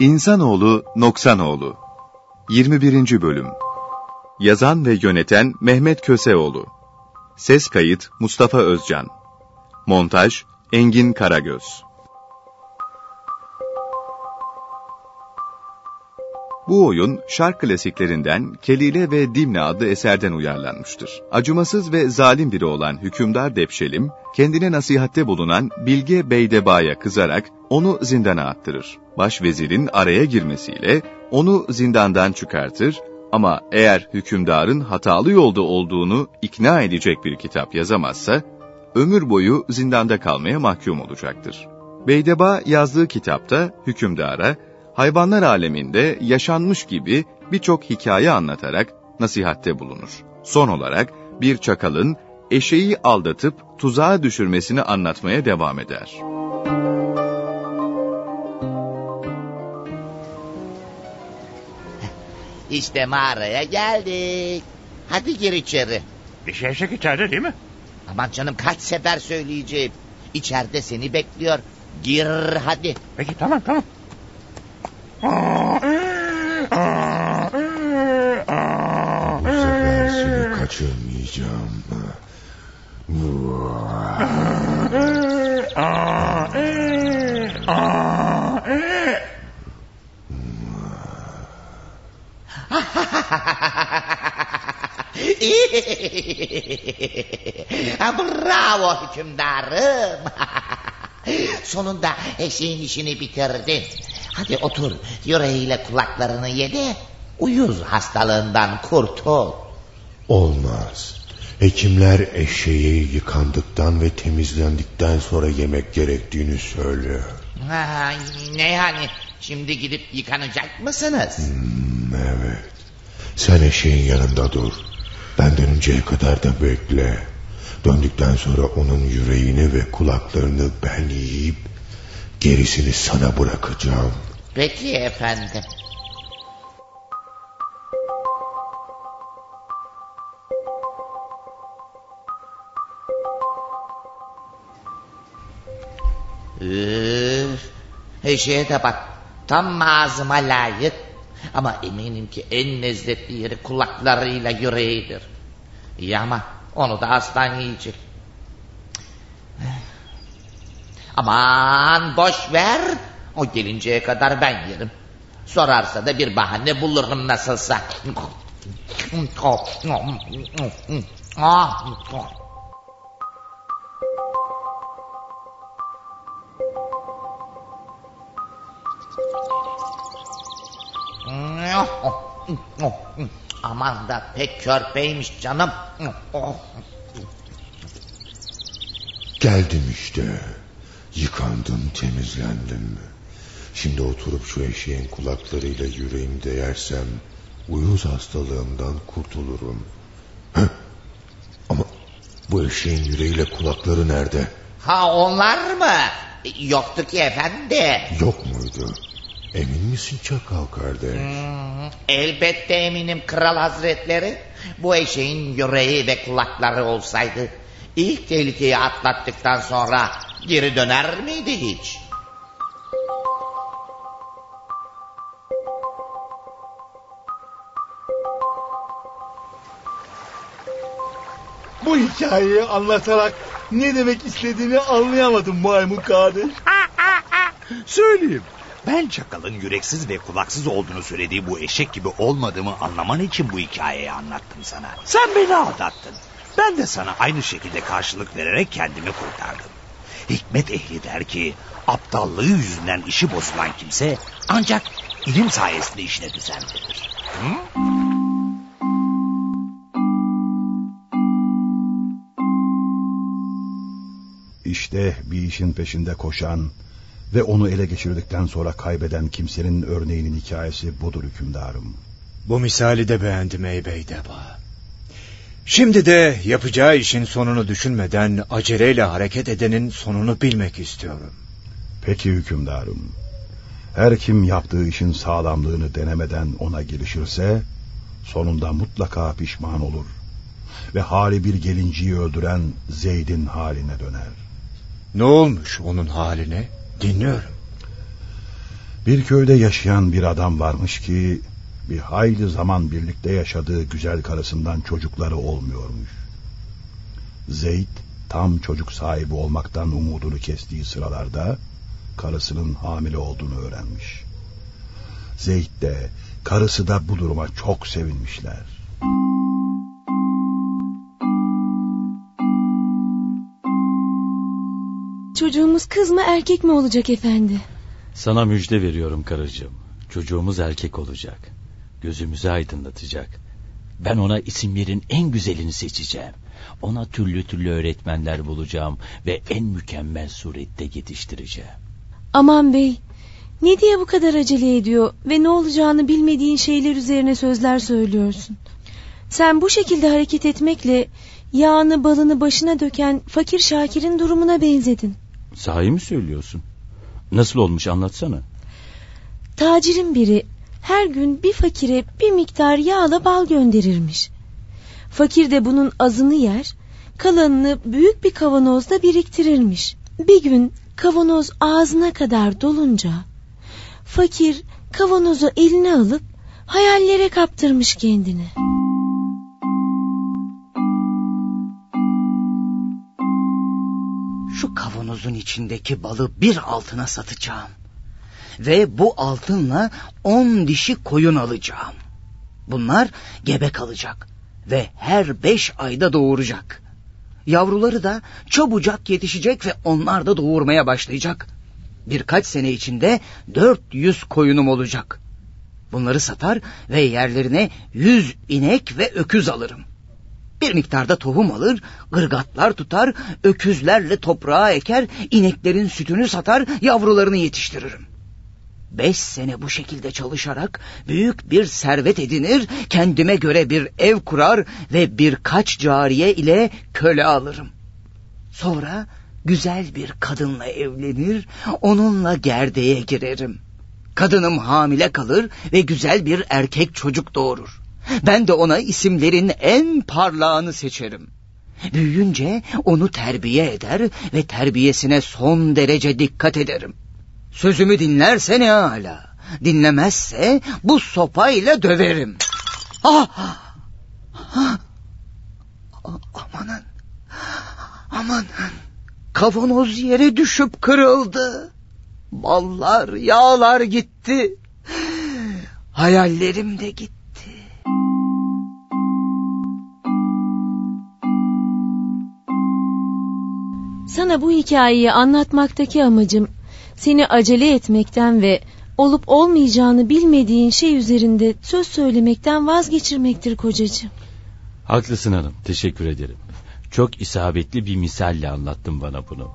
İnsanoğlu Noksanoğlu. 21. Bölüm. Yazan ve yöneten Mehmet Köseoğlu. Ses kayıt Mustafa Özcan. Montaj Engin Karagöz Bu oyun şark klasiklerinden Kelile ve Dimne adlı eserden uyarlanmıştır. Acımasız ve zalim biri olan hükümdar Depşelim, kendine nasihatte bulunan Bilge Beydeba'ya kızarak onu zindana attırır. Başvezirin araya girmesiyle onu zindandan çıkartır ama eğer hükümdarın hatalı yolda olduğunu ikna edecek bir kitap yazamazsa, ömür boyu zindanda kalmaya mahkum olacaktır. Beydeba yazdığı kitapta hükümdara, hayvanlar aleminde yaşanmış gibi birçok hikaye anlatarak nasihatte bulunur. Son olarak bir çakalın eşeği aldatıp tuzağa düşürmesini anlatmaya devam eder. İşte mağaraya geldik. Hadi gir içeri. Dişi eşek içeride değil mi? Aman canım kaç sefer söyleyeceğim. İçeride seni bekliyor. Gir hadi. Peki tamam tamam. Bu sefer seni kaçırmayacağım. Bravo hükümdarım. Sonunda eşeğin işini bitirdin. Hadi otur yüreğiyle kulaklarını yedi. Uyuz hastalığından kurtul. Olmaz. Hekimler eşeği yıkandıktan ve temizlendikten sonra yemek gerektiğini söylüyor. Ha, ne yani şimdi gidip yıkanacak mısınız? Hmm, evet. Sen eşeğin yanında dur. Ben dönünceye kadar da bekle. Döndükten sonra onun yüreğini ve kulaklarını ben yiyip gerisini sana bırakacağım. Peki efendim. Üf, eşeğe de bak. Tam ağzıma layık. Ama eminim ki en lezzetli yeri kulaklarıyla yüreğidir. İyi ama onu da aslan yiyecek. Aman boş ver. O gelinceye kadar ben yerim. Sorarsa da bir bahane bulurum nasılsa. Aman da pek körpeymiş canım. Geldim işte. Yıkandım, temizlendim. Şimdi oturup şu eşeğin kulaklarıyla yüreğimde yersem... ...uyuz hastalığından kurtulurum. Heh. Ama bu eşeğin yüreğiyle kulakları nerede? Ha onlar mı? Yoktu ki efendi. Yok muydu? Emin misin çakal kardeş? Hmm, elbette eminim kral hazretleri. Bu eşeğin yüreği ve kulakları olsaydı... ...ilk tehlikeyi atlattıktan sonra geri döner miydi hiç? Bu hikayeyi anlatarak ne demek istediğini anlayamadım maymun kardeş. Söyleyeyim. Ben çakalın yüreksiz ve kulaksız olduğunu söylediği bu eşek gibi olmadığımı anlaman için bu hikayeyi anlattım sana. Sen beni aldattın. Ben de sana aynı şekilde karşılık vererek kendimi kurtardım. Hikmet ehli der ki aptallığı yüzünden işi bozulan kimse ancak ilim sayesinde işine düzen verir. Hı? İşte bir işin peşinde koşan ve onu ele geçirdikten sonra kaybeden kimsenin örneğinin hikayesi budur hükümdarım. Bu misali de beğendim ey beydeba. Şimdi de yapacağı işin sonunu düşünmeden aceleyle hareket edenin sonunu bilmek istiyorum. Peki hükümdarım. Her kim yaptığı işin sağlamlığını denemeden ona girişirse sonunda mutlaka pişman olur ve hali bir gelinciyi öldüren Zeyd'in haline döner. Ne olmuş onun haline? Dinliyorum. Bir köyde yaşayan bir adam varmış ki bir hayli zaman birlikte yaşadığı güzel karısından çocukları olmuyormuş. Zeyd tam çocuk sahibi olmaktan umudunu kestiği sıralarda karısının hamile olduğunu öğrenmiş. Zeyd de karısı da bu duruma çok sevinmişler. Çocuğumuz kız mı erkek mi olacak efendi? Sana müjde veriyorum karıcığım. Çocuğumuz erkek olacak. Gözümüzü aydınlatacak. Ben ona isimlerin en güzelini seçeceğim. Ona türlü türlü öğretmenler bulacağım ve en mükemmel surette yetiştireceğim. Aman bey, ne diye bu kadar acele ediyor ve ne olacağını bilmediğin şeyler üzerine sözler söylüyorsun. Sen bu şekilde hareket etmekle yağını balını başına döken fakir Şakir'in durumuna benzedin. Sahi mi söylüyorsun? Nasıl olmuş anlatsana. Tacirin biri her gün bir fakire bir miktar yağla bal gönderirmiş. Fakir de bunun azını yer, kalanını büyük bir kavanozda biriktirirmiş. Bir gün kavanoz ağzına kadar dolunca fakir kavanozu eline alıp hayallere kaptırmış kendini. Şu kavanozun içindeki balı bir altına satacağım. Ve bu altınla on dişi koyun alacağım. Bunlar gebe kalacak ve her beş ayda doğuracak. Yavruları da çabucak yetişecek ve onlar da doğurmaya başlayacak. Birkaç sene içinde dört yüz koyunum olacak. Bunları satar ve yerlerine yüz inek ve öküz alırım. Bir miktarda tohum alır, gırgatlar tutar, öküzlerle toprağa eker, ineklerin sütünü satar, yavrularını yetiştiririm. Beş sene bu şekilde çalışarak büyük bir servet edinir, kendime göre bir ev kurar ve birkaç cariye ile köle alırım. Sonra güzel bir kadınla evlenir, onunla gerdeğe girerim. Kadınım hamile kalır ve güzel bir erkek çocuk doğurur. Ben de ona isimlerin en parlağını seçerim. Büyüyünce onu terbiye eder ve terbiyesine son derece dikkat ederim. Sözümü dinlerse ne hala. Dinlemezse bu sopayla döverim. Ah! ah! Amanın. Amanın. Kavanoz yere düşüp kırıldı. Ballar, yağlar gitti. Hayallerim de gitti. Sana bu hikayeyi anlatmaktaki amacım seni acele etmekten ve olup olmayacağını bilmediğin şey üzerinde söz söylemekten vazgeçirmektir kocacığım. Haklısın hanım, teşekkür ederim. Çok isabetli bir misalle anlattın bana bunu.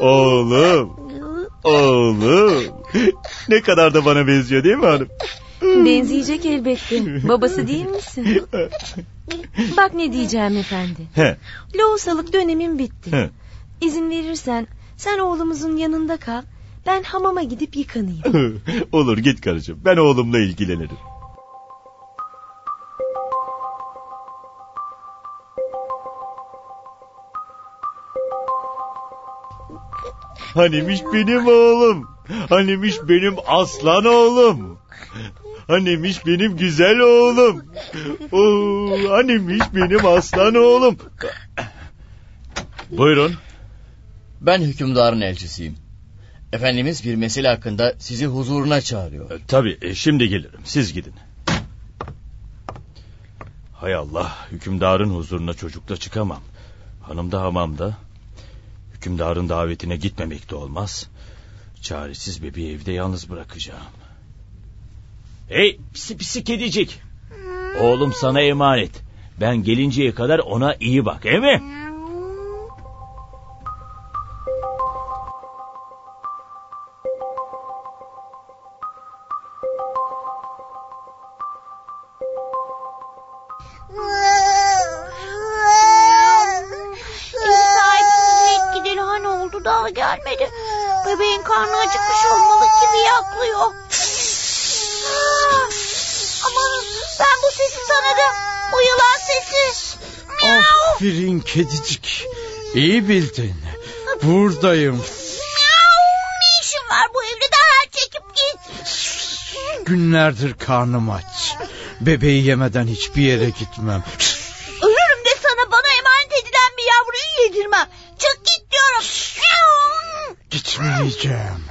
Oğlum. Oğlum. Ne kadar da bana benziyor değil mi hanım? Benzeyecek elbette. Babası değil misin? Bak ne diyeceğim efendi. He. Lohusalık dönemin bitti. He. İzin verirsen sen oğlumuzun yanında kal. Ben hamama gidip yıkanayım. Olur git karıcığım. Ben oğlumla ilgilenirim. Hanimiş benim oğlum. Hanimiş benim aslan oğlum. Hanimiş benim güzel oğlum. Oo, hanimiş benim aslan oğlum. Buyurun. Ben hükümdarın elçisiyim. Efendimiz bir mesele hakkında sizi huzuruna çağırıyor. E, tabii e, şimdi gelirim. Siz gidin. Hay Allah, hükümdarın huzuruna çocukla çıkamam. Hanım da hamamda. Hükümdarın davetine gitmemek de olmaz. Çaresiz bebeği evde yalnız bırakacağım. Hey pisi pisi kedicik. Oğlum sana emanet. Ben gelinceye kadar ona iyi bak, değil? Daha gelmedi. Bebeğin karnı acıkmış olmalı gibi yaklıyor. Aa, Aman ben bu sesi tanıdım. O yılan sesi. Aferin kedicik. İyi bildin. Buradayım. Ne işin var bu evde derhal çekip git. Günlerdir karnım aç. Bebeği yemeden hiçbir yere gitmem. Ölürüm de sana bana emanet edilen bir yavruyu yedirmem. Çık git diyorum. Gitmeyeceğim.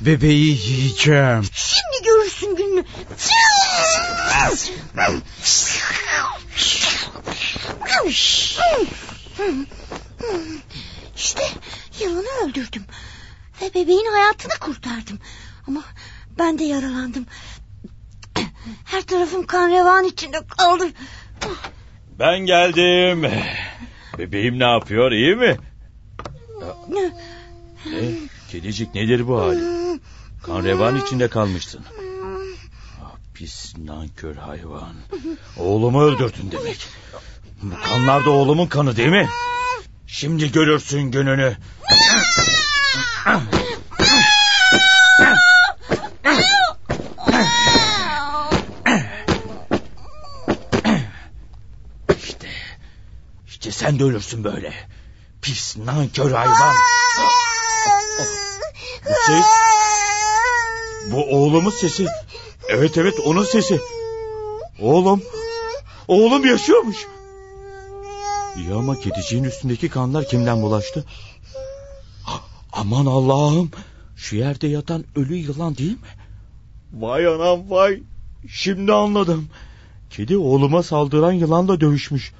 Bebeği yiyeceğim. Şimdi görürsün gününü. İşte yılanı öldürdüm. Ve bebeğin hayatını kurtardım. Ama ben de yaralandım. Her tarafım kan revan içinde kaldı. Ben geldim. Bebeğim ne yapıyor iyi mi? Ne? Kedicik nedir bu hali? Kan revan içinde kalmışsın. Ah, pis nankör hayvan. Oğlumu öldürdün demek. Bu kanlar da oğlumun kanı değil mi? Şimdi görürsün gününü. İşte, işte sen de ölürsün böyle. Pis nankör hayvan. Bu ses... Bu oğlumun sesi. Evet evet onun sesi. Oğlum. Oğlum yaşıyormuş. İyi ama kediciğin üstündeki kanlar kimden bulaştı? Aman Allah'ım. Şu yerde yatan ölü yılan değil mi? Vay anam vay. Şimdi anladım. Kedi oğluma saldıran yılanla dövüşmüş.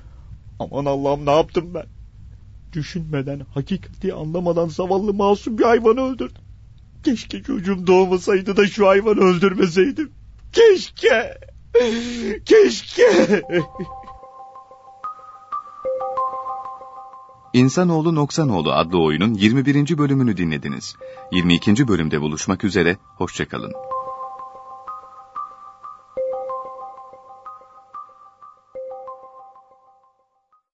Aman Allah'ım ne yaptım ben? Düşünmeden, hakikati anlamadan zavallı masum bir hayvanı öldürdüm. Keşke çocuğum doğmasaydı da şu hayvanı öldürmeseydim. Keşke. Keşke. İnsanoğlu Noksanoğlu adlı oyunun 21. bölümünü dinlediniz. 22. bölümde buluşmak üzere, hoşçakalın.